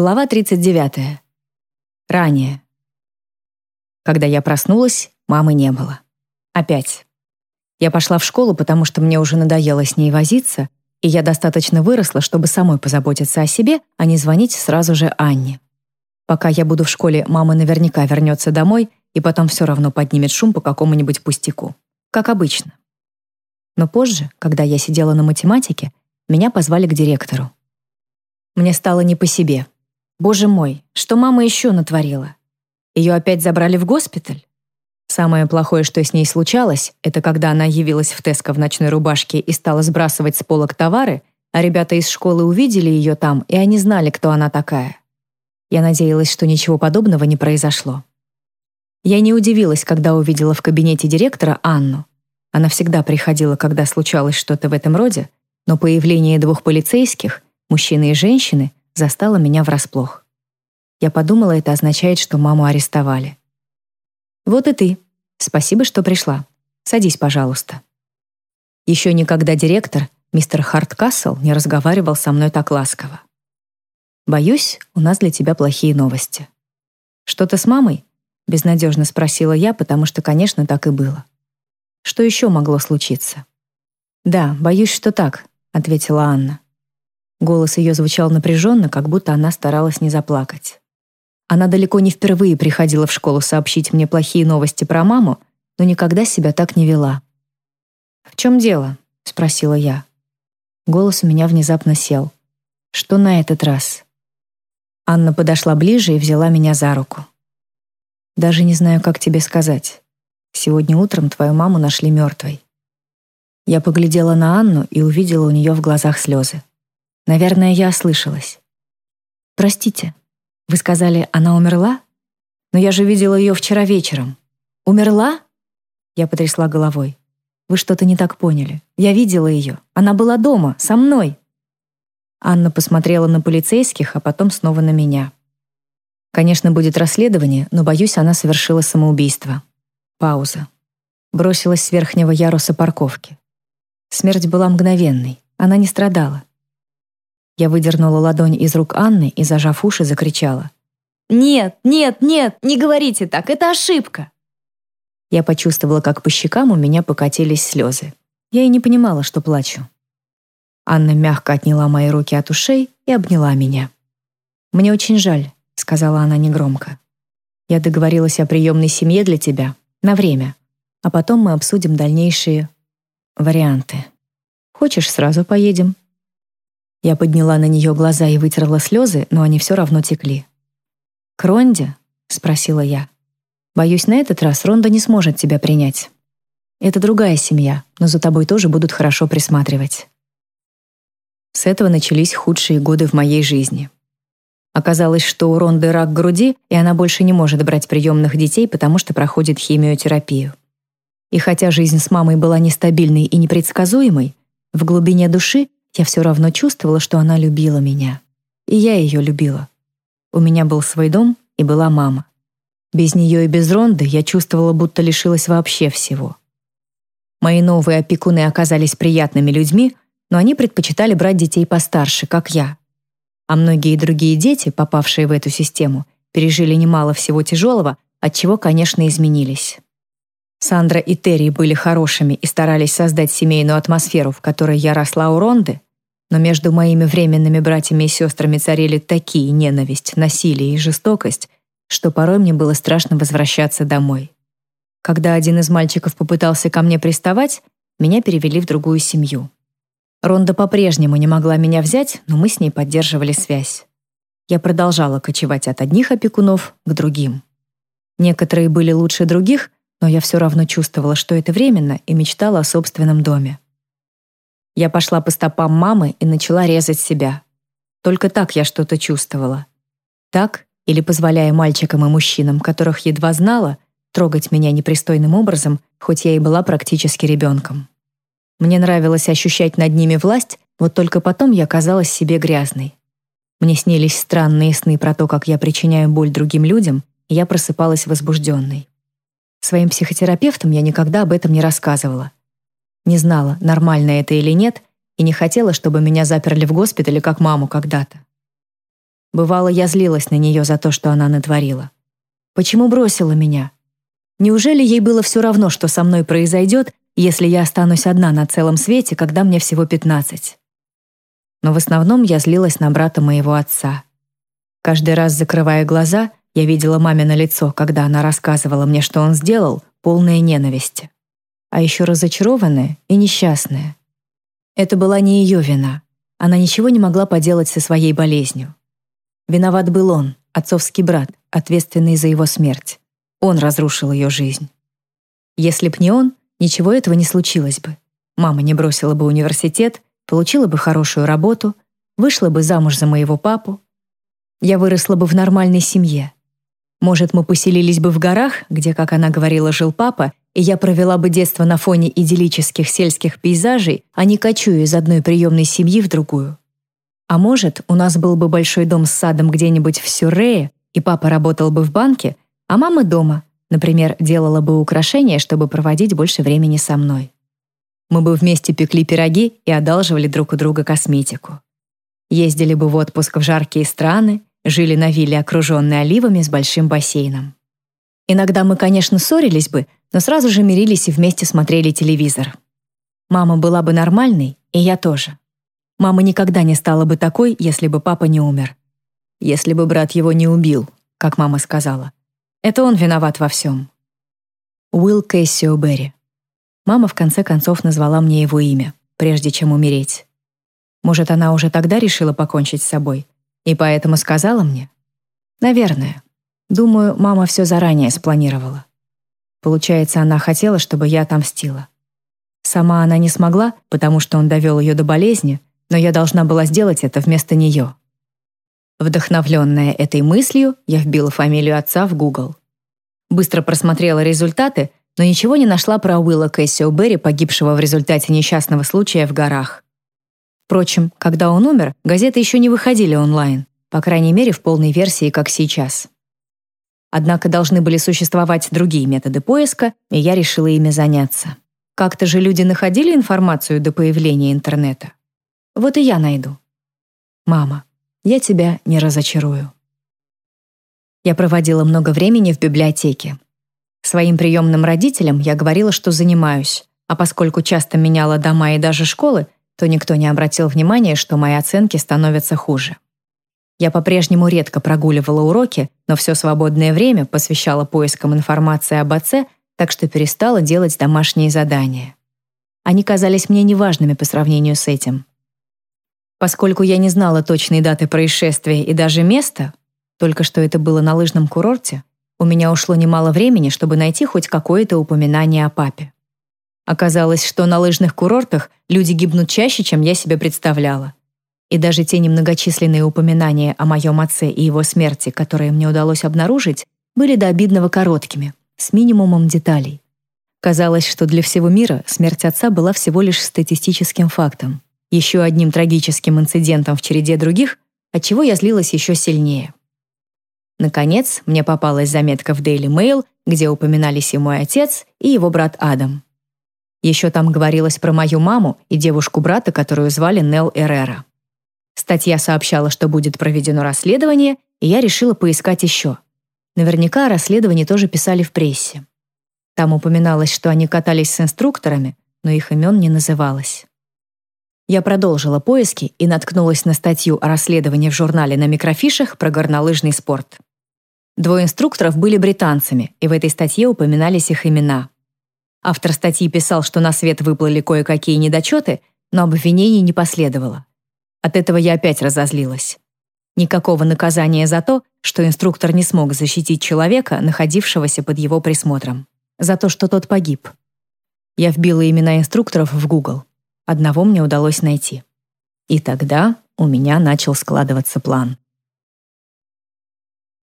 Глава 39. Ранее. Когда я проснулась, мамы не было. Опять. Я пошла в школу, потому что мне уже надоело с ней возиться, и я достаточно выросла, чтобы самой позаботиться о себе, а не звонить сразу же Анне. Пока я буду в школе, мама наверняка вернется домой и потом все равно поднимет шум по какому-нибудь пустяку. Как обычно. Но позже, когда я сидела на математике, меня позвали к директору. Мне стало не по себе. Боже мой, что мама еще натворила? Ее опять забрали в госпиталь? Самое плохое, что с ней случалось, это когда она явилась в Теско в ночной рубашке и стала сбрасывать с полок товары, а ребята из школы увидели ее там, и они знали, кто она такая. Я надеялась, что ничего подобного не произошло. Я не удивилась, когда увидела в кабинете директора Анну. Она всегда приходила, когда случалось что-то в этом роде, но появление двух полицейских, мужчины и женщины, застало меня врасплох. Я подумала, это означает, что маму арестовали. «Вот и ты. Спасибо, что пришла. Садись, пожалуйста». Еще никогда директор, мистер Харткассел, не разговаривал со мной так ласково. «Боюсь, у нас для тебя плохие новости». «Что-то с мамой?» — безнадежно спросила я, потому что, конечно, так и было. Что еще могло случиться? «Да, боюсь, что так», — ответила Анна. Голос ее звучал напряженно, как будто она старалась не заплакать. Она далеко не впервые приходила в школу сообщить мне плохие новости про маму, но никогда себя так не вела. «В чем дело?» — спросила я. Голос у меня внезапно сел. «Что на этот раз?» Анна подошла ближе и взяла меня за руку. «Даже не знаю, как тебе сказать. Сегодня утром твою маму нашли мертвой». Я поглядела на Анну и увидела у нее в глазах слезы. Наверное, я ослышалась. «Простите», вы сказали, она умерла? Но я же видела ее вчера вечером. Умерла? Я потрясла головой. Вы что-то не так поняли. Я видела ее. Она была дома, со мной. Анна посмотрела на полицейских, а потом снова на меня. Конечно, будет расследование, но, боюсь, она совершила самоубийство. Пауза. Бросилась с верхнего яруса парковки. Смерть была мгновенной. Она не страдала. Я выдернула ладонь из рук Анны и, зажав уши, закричала. «Нет, нет, нет, не говорите так, это ошибка!» Я почувствовала, как по щекам у меня покатились слезы. Я и не понимала, что плачу. Анна мягко отняла мои руки от ушей и обняла меня. «Мне очень жаль», — сказала она негромко. «Я договорилась о приемной семье для тебя на время, а потом мы обсудим дальнейшие варианты. Хочешь, сразу поедем?» Я подняла на нее глаза и вытерла слезы, но они все равно текли. «Кронде?» — спросила я. «Боюсь, на этот раз Ронда не сможет тебя принять. Это другая семья, но за тобой тоже будут хорошо присматривать». С этого начались худшие годы в моей жизни. Оказалось, что у Ронды рак груди, и она больше не может брать приемных детей, потому что проходит химиотерапию. И хотя жизнь с мамой была нестабильной и непредсказуемой, в глубине души я все равно чувствовала, что она любила меня. И я ее любила. У меня был свой дом и была мама. Без нее и без Ронды я чувствовала, будто лишилась вообще всего. Мои новые опекуны оказались приятными людьми, но они предпочитали брать детей постарше, как я. А многие другие дети, попавшие в эту систему, пережили немало всего тяжелого, от чего, конечно, изменились. Сандра и Терри были хорошими и старались создать семейную атмосферу, в которой я росла у Ронды, но между моими временными братьями и сестрами царили такие ненависть, насилие и жестокость, что порой мне было страшно возвращаться домой. Когда один из мальчиков попытался ко мне приставать, меня перевели в другую семью. Ронда по-прежнему не могла меня взять, но мы с ней поддерживали связь. Я продолжала кочевать от одних опекунов к другим. Некоторые были лучше других, но я все равно чувствовала, что это временно, и мечтала о собственном доме. Я пошла по стопам мамы и начала резать себя. Только так я что-то чувствовала. Так, или позволяя мальчикам и мужчинам, которых едва знала, трогать меня непристойным образом, хоть я и была практически ребенком. Мне нравилось ощущать над ними власть, вот только потом я казалась себе грязной. Мне снились странные сны про то, как я причиняю боль другим людям, и я просыпалась возбужденной. Своим психотерапевтам я никогда об этом не рассказывала. Не знала, нормально это или нет, и не хотела, чтобы меня заперли в госпитале, как маму когда-то. Бывало, я злилась на нее за то, что она натворила. Почему бросила меня? Неужели ей было все равно, что со мной произойдет, если я останусь одна на целом свете, когда мне всего пятнадцать? Но в основном я злилась на брата моего отца. Каждый раз, закрывая глаза, я видела мамино лицо, когда она рассказывала мне, что он сделал, полное ненависти. А еще разочарованная и несчастная. Это была не ее вина. Она ничего не могла поделать со своей болезнью. Виноват был он, отцовский брат, ответственный за его смерть. Он разрушил ее жизнь. Если б не он, ничего этого не случилось бы. Мама не бросила бы университет, получила бы хорошую работу, вышла бы замуж за моего папу. Я выросла бы в нормальной семье. Может, мы поселились бы в горах, где, как она говорила, жил папа, и я провела бы детство на фоне идиллических сельских пейзажей, а не кочуя из одной приемной семьи в другую. А может, у нас был бы большой дом с садом где-нибудь в Сюррее, и папа работал бы в банке, а мама дома, например, делала бы украшения, чтобы проводить больше времени со мной. Мы бы вместе пекли пироги и одалживали друг у друга косметику. Ездили бы в отпуск в жаркие страны, жили на вилле, окруженной оливами с большим бассейном. Иногда мы, конечно, ссорились бы, но сразу же мирились и вместе смотрели телевизор. Мама была бы нормальной, и я тоже. Мама никогда не стала бы такой, если бы папа не умер. Если бы брат его не убил, как мама сказала. Это он виноват во всем. Уилл Кэссио Берри. Мама в конце концов назвала мне его имя, прежде чем умереть. Может, она уже тогда решила покончить с собой, и поэтому сказала мне? Наверное. Думаю, мама все заранее спланировала. Получается, она хотела, чтобы я отомстила. Сама она не смогла, потому что он довел ее до болезни, но я должна была сделать это вместо нее. Вдохновленная этой мыслью, я вбила фамилию отца в Google. Быстро просмотрела результаты, но ничего не нашла про Уилла Кэссио Берри, погибшего в результате несчастного случая в горах. Впрочем, когда он умер, газеты еще не выходили онлайн, по крайней мере, в полной версии, как сейчас. Однако должны были существовать другие методы поиска, и я решила ими заняться. Как-то же люди находили информацию до появления интернета. Вот и я найду. Мама, я тебя не разочарую. Я проводила много времени в библиотеке. Своим приемным родителям я говорила, что занимаюсь, а поскольку часто меняла дома и даже школы, то никто не обратил внимания, что мои оценки становятся хуже. Я по-прежнему редко прогуливала уроки, но все свободное время посвящала поискам информации об отце, так что перестала делать домашние задания. Они казались мне неважными по сравнению с этим. Поскольку я не знала точной даты происшествия и даже места, только что это было на лыжном курорте, у меня ушло немало времени, чтобы найти хоть какое-то упоминание о папе. Оказалось, что на лыжных курортах люди гибнут чаще, чем я себе представляла. И даже те немногочисленные упоминания о моем отце и его смерти, которые мне удалось обнаружить, были до обидного короткими, с минимумом деталей. Казалось, что для всего мира смерть отца была всего лишь статистическим фактом еще одним трагическим инцидентом в череде других, от чего я злилась еще сильнее. Наконец, мне попалась заметка в Daily Mail, где упоминались и мой отец, и его брат Адам. Еще там говорилось про мою маму и девушку брата, которую звали Нел Эррера. Статья сообщала, что будет проведено расследование, и я решила поискать еще. Наверняка о расследовании тоже писали в прессе. Там упоминалось, что они катались с инструкторами, но их имен не называлось. Я продолжила поиски и наткнулась на статью о расследовании в журнале на микрофишах про горнолыжный спорт. Двое инструкторов были британцами, и в этой статье упоминались их имена. Автор статьи писал, что на свет выплыли кое-какие недочеты, но обвинений не последовало. От этого я опять разозлилась. Никакого наказания за то, что инструктор не смог защитить человека, находившегося под его присмотром. За то, что тот погиб. Я вбила имена инструкторов в Google. Одного мне удалось найти. И тогда у меня начал складываться план.